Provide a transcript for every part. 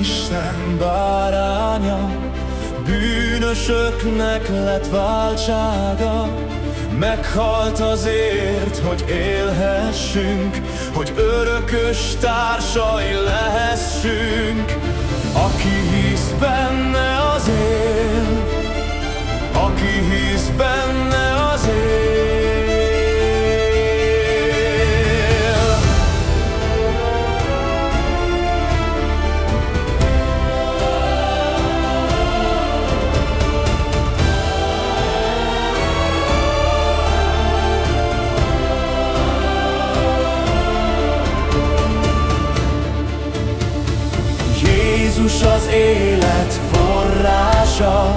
Isten báránya, bűnösöknek lett váltsága. Meghalt azért, hogy élhessünk, hogy örökös társai lehessünk. Aki hisz benne Az élet forrása,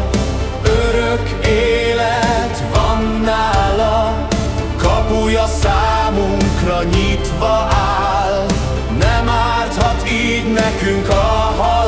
örök élet van nála, kapuja számunkra nyitva áll, nem árthat így nekünk a halál.